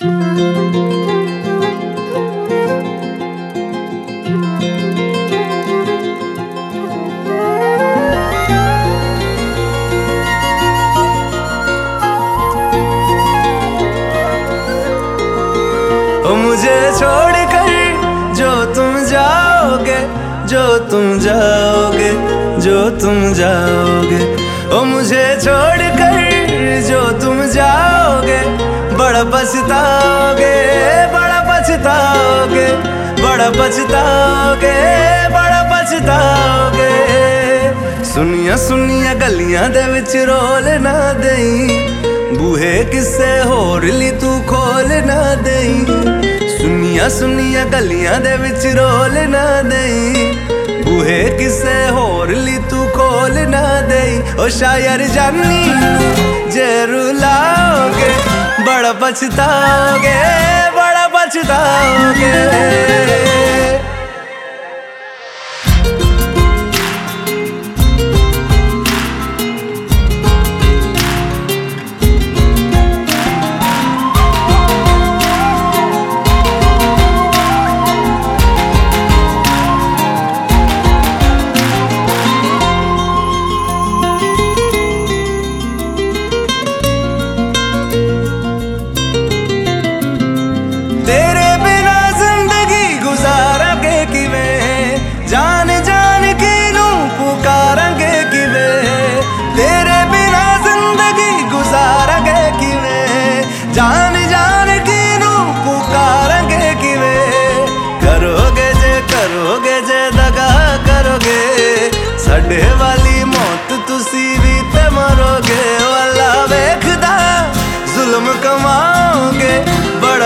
मुझे छोड़ कर जो तुम जाओगे, जो तुम जाओगे, जो तुम जाओगे। ओ मुझे छोड़ कर जो तुम जाओगे बड़ा पछताओगे बड़ा पछताओगे बड़ा पछताओगे बड़ा पछताओगे। सुनिया सुनिया, गलियाँ दे विच रोल ना देई। बूहे किसे होर ली तू खोल ना देई। सुनिया सुनिया, गलियाँ दे विच रोल ना देई। बूहे किसे होर ली तू खोल ना देई। ओ शायर जानी। पछताओगे बड़ा पछताओगे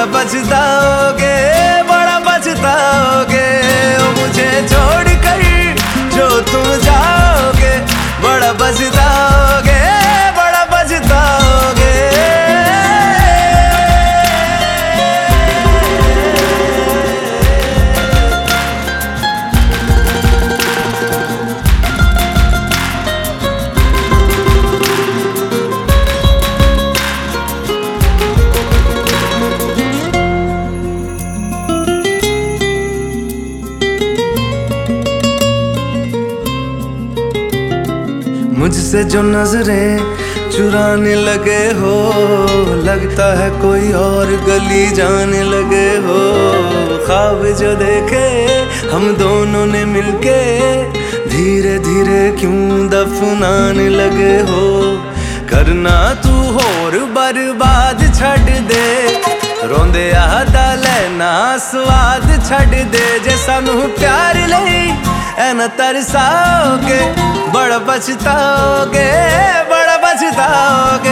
बड़ा मुझसे जो नज़रें चुराने लगे हो, लगता है कोई और गली जाने लगे हो। ख्वाब जो देखे हम दोनों ने मिलके धीरे धीरे क्यों दफनाने लगे हो? करना तू होर बर्बाद छड़ दे, रोंदे आदा लेना, स्वाद छड़ दे, जे सानू प्यार ले है तरसाओगे बड़ बचताओगे बड़ बचताओगे